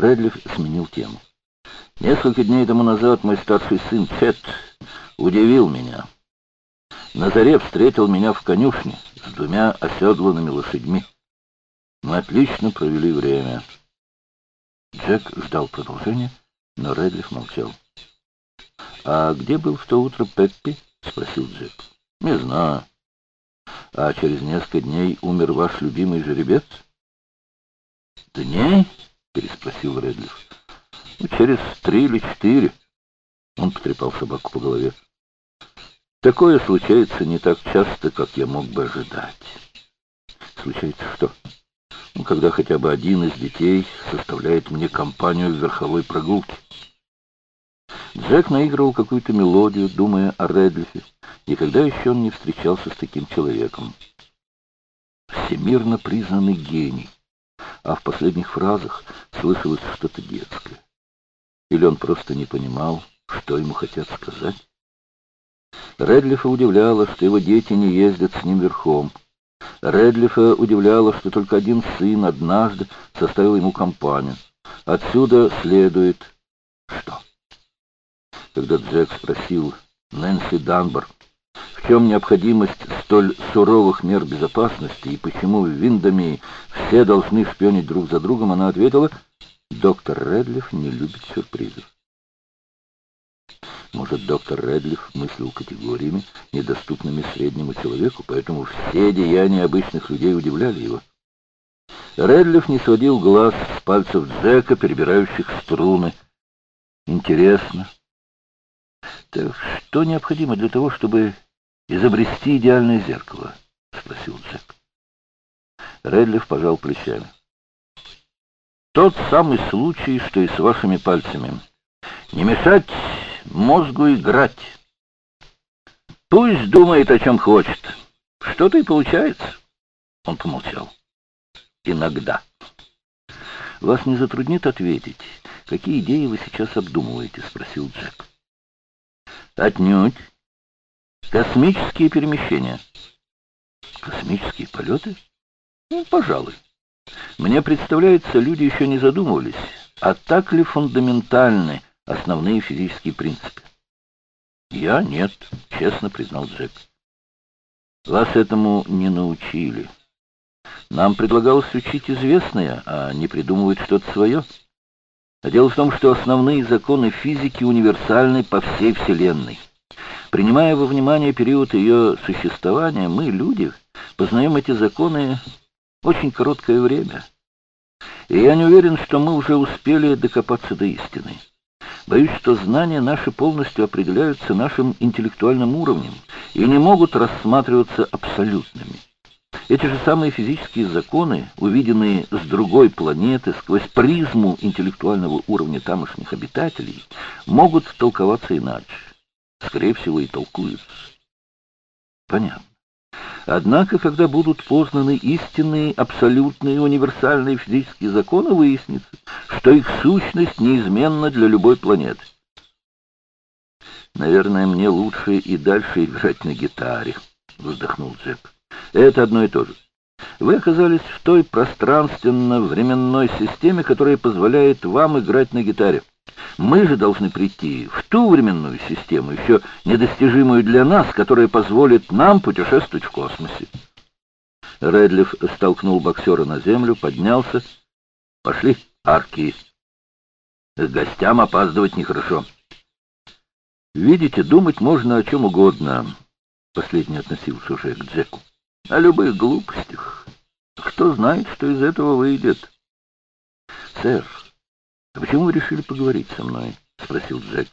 Рэдлиф сменил тему. Несколько дней тому назад мой старший сын Чет удивил меня. На заре встретил меня в конюшне с двумя оседланными лошадьми. Мы отлично провели время. Джек ждал продолжения, но Рэдлиф молчал. «А где был в то утро Пеппи?» — спросил Джек. «Не знаю. А через несколько дней умер ваш любимый жеребец?» «Дней?» — переспросил Рэдлиф. «Ну, через три или четыре». Он потрепал собаку по голове. «Такое случается не так часто, как я мог бы ожидать». «Случается что?» «Ну, когда хотя бы один из детей составляет мне компанию в верховой прогулке». Джек наигрывал какую-то мелодию, думая о Редлифе. Никогда еще он не встречался с таким человеком. Всемирно признанный гений. А в последних фразах слышалось что-то детское. Или он просто не понимал, что ему хотят сказать. Редлифа удивляло, что его дети не ездят с ним верхом. Редлифа удивляло, что только один сын однажды составил ему компанию. Отсюда следует что? когда Джек спросил Нэнси Данбор, в чем необходимость столь суровых мер безопасности и почему в Виндами все должны шпионить друг за другом, она ответила, доктор Редлиф не любит сюрпризов. Может, доктор Редлиф мыслил категориями, недоступными среднему человеку, поэтому все деяния обычных людей удивляли его. Редлиф не сводил глаз с пальцев Джека, перебирающих струны. Интересно, так что необходимо для того, чтобы изобрести идеальное зеркало? Спросил Джек. Редлиф пожал плечами. Тот самый случай, что и с вашими пальцами. Не мешать мозгу играть. Пусть думает, о чем хочет. Что-то и получается. Он помолчал. Иногда. Вас не затруднит ответить, какие идеи вы сейчас обдумываете? Спросил Джек. Отнюдь. Космические перемещения. Космические полеты? Ну, пожалуй. Мне представляется, люди еще не задумывались, а так ли фундаментальны основные физические принципы. Я нет, честно признал Джек. Вас этому не научили. Нам предлагалось учить известное, а не придумывать что-то свое. А дело в том, что основные законы физики универсальны по всей Вселенной. Принимая во внимание период ее существования, мы, люди, познаем эти законы очень короткое время. И я не уверен, что мы уже успели докопаться до истины. Боюсь, что знания наши полностью определяются нашим интеллектуальным уровнем и не могут рассматриваться абсолютными. Эти же самые физические законы, увиденные с другой планеты сквозь призму интеллектуального уровня тамошних обитателей, могут толковаться иначе. Скорее всего, и толкуются. Понятно. Однако, когда будут познаны истинные, абсолютные, универсальные физические законы, выяснится, что их сущность неизменна для любой планеты. «Наверное, мне лучше и дальше играть на гитаре», — вздохнул Джек. Это одно и то же. Вы оказались в той пространственно-временной системе, которая позволяет вам играть на гитаре. Мы же должны прийти в ту временную систему, еще недостижимую для нас, которая позволит нам путешествовать в космосе. Редлиф столкнул боксера на землю, поднялся. Пошли, арки. К гостям опаздывать нехорошо. Видите, думать можно о чем угодно. Последний относился уже к Джеку о любых глупостях. Кто знает, что из этого выйдет. — Сэр, почему вы решили поговорить со мной? — спросил Джек.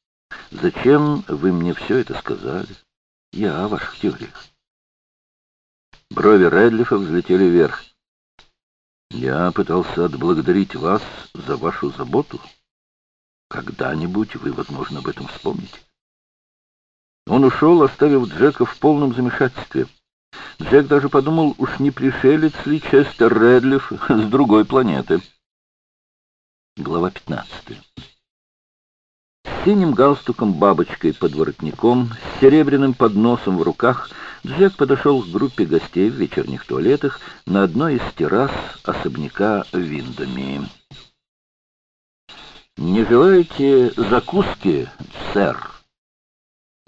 — Зачем вы мне все это сказали? Я о ваших теориях. Брови Редлифа взлетели вверх. Я пытался отблагодарить вас за вашу заботу. Когда-нибудь вы, возможно, об этом вспомните. Он ушел, оставив Джека в полном замешательстве. Джек даже подумал, уж не пришелец ли Честер Редлиф с другой планеты. Глава 15. С синим галстуком, бабочкой под воротником, с серебряным подносом в руках Джек подошел к группе гостей в вечерних туалетах на одной из террас особняка Виндами. «Не желаете закуски, сэр?»